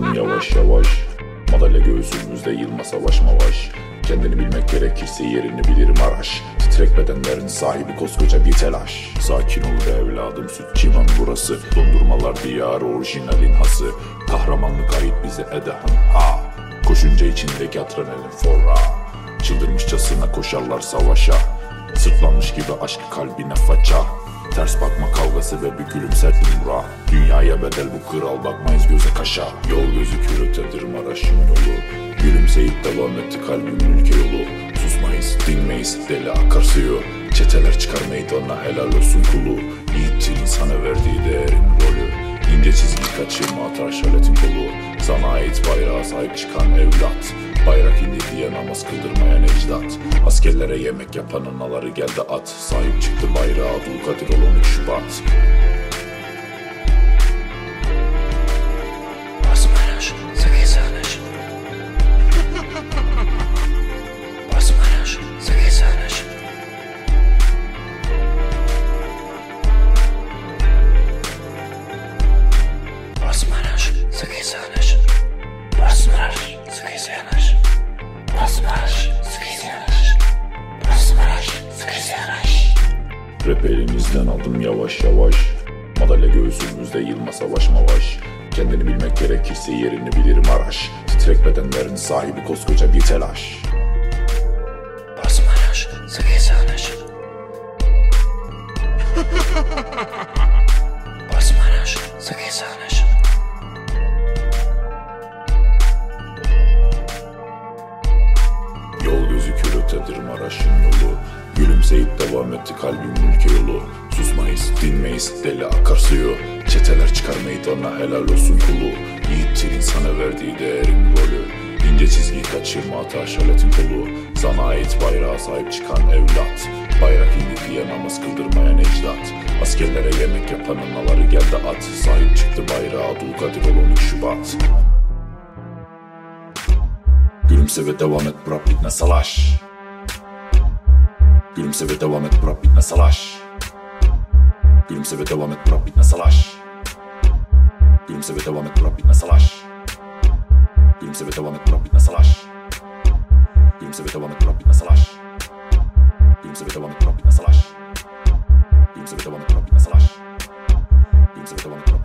Yavaş yavaş Madalya göğsümüzde yılma savaş mavaş. Kendini bilmek gerekirse yerini bilirim araş Titrek bedenlerin sahibi koskoca bir telaş. Sakin ol be evladım süt civan burası. Dondurmalar diyarı orijinalin hası. Kahramanlık ait bize edehan ha. Koşunca içindeki adrenalin forra Çıldırmışçasına koşarlar savaşa. Sırtlanmış gibi aşkı kalbine faça. Ters bakma kavgası ve bir gülümser umra Dünyaya bedel bu kral bakmayız göze kaşa. Yol gözükür ötedir Maraş'ın yolu. Gülümseyip devam etti kalbimin ülke yolu. Susmayız dinmeyiz deli akar suyu Çeteler çıkar meydana helal olsun kulu. Yiğittir insana verdiği değerin rolü. İnce çizgi kaçırma atar şöhretin kolu. Sana ait bayrağa sahip çıkan evlat. Bayrak indi diye namaz kıldırmayan ecdat. Askerlere yemek yapan anaları geldi at. Sahip çıktı bayrağa Dulkadir ol 13 Şubat sıkıysa yanaşır. Basmalar sıkıysa yanaşır. Basmalar sıkıysa yanaşır. Basmalar sıkıysa yanaşır. Rap elimizden aldım yavaş yavaş. Madalya göğsümüzde yılma savaş mavaş. Kendini bilmek gerekirse yerini bilirim araş. Titrek bedenlerin sahibi koskoca bir telaş. Ötedir Maraş'ın yolu. Gülümseyip devam etti kalbimin ülke yolu. Susmayız dinmeyiz deli akar suyu. Çeteler çıkar meydana helal olsun kulu. Yiğittir insana verdiği değerin rolü. İnce çizgi kaçırma atar şöhretin kolu. Sana ait bayrağa sahip çıkan evlat. Bayrak indi diye namaz kıldırmayan ecdat. Askerlere yemek yapan anaları geldi at. Sahip çıktı bayrağa Dulkadir ol 13 Şubat. Gülümse ve devam et bırak bitme salaş Gülümse ve devam et bırak bitme salaş Gülümse ve devam et bırak bitme salaş Gülümse ve devam et bırak bitme salaş Gülümse ve devam et bırak bitme salaş Gülümse ve devam et bırak bitme salaş Gülümse ve devam et bırak bitme salaş Gülümse ve devam et bırak bitme salaş Gülümse ve devam et bırak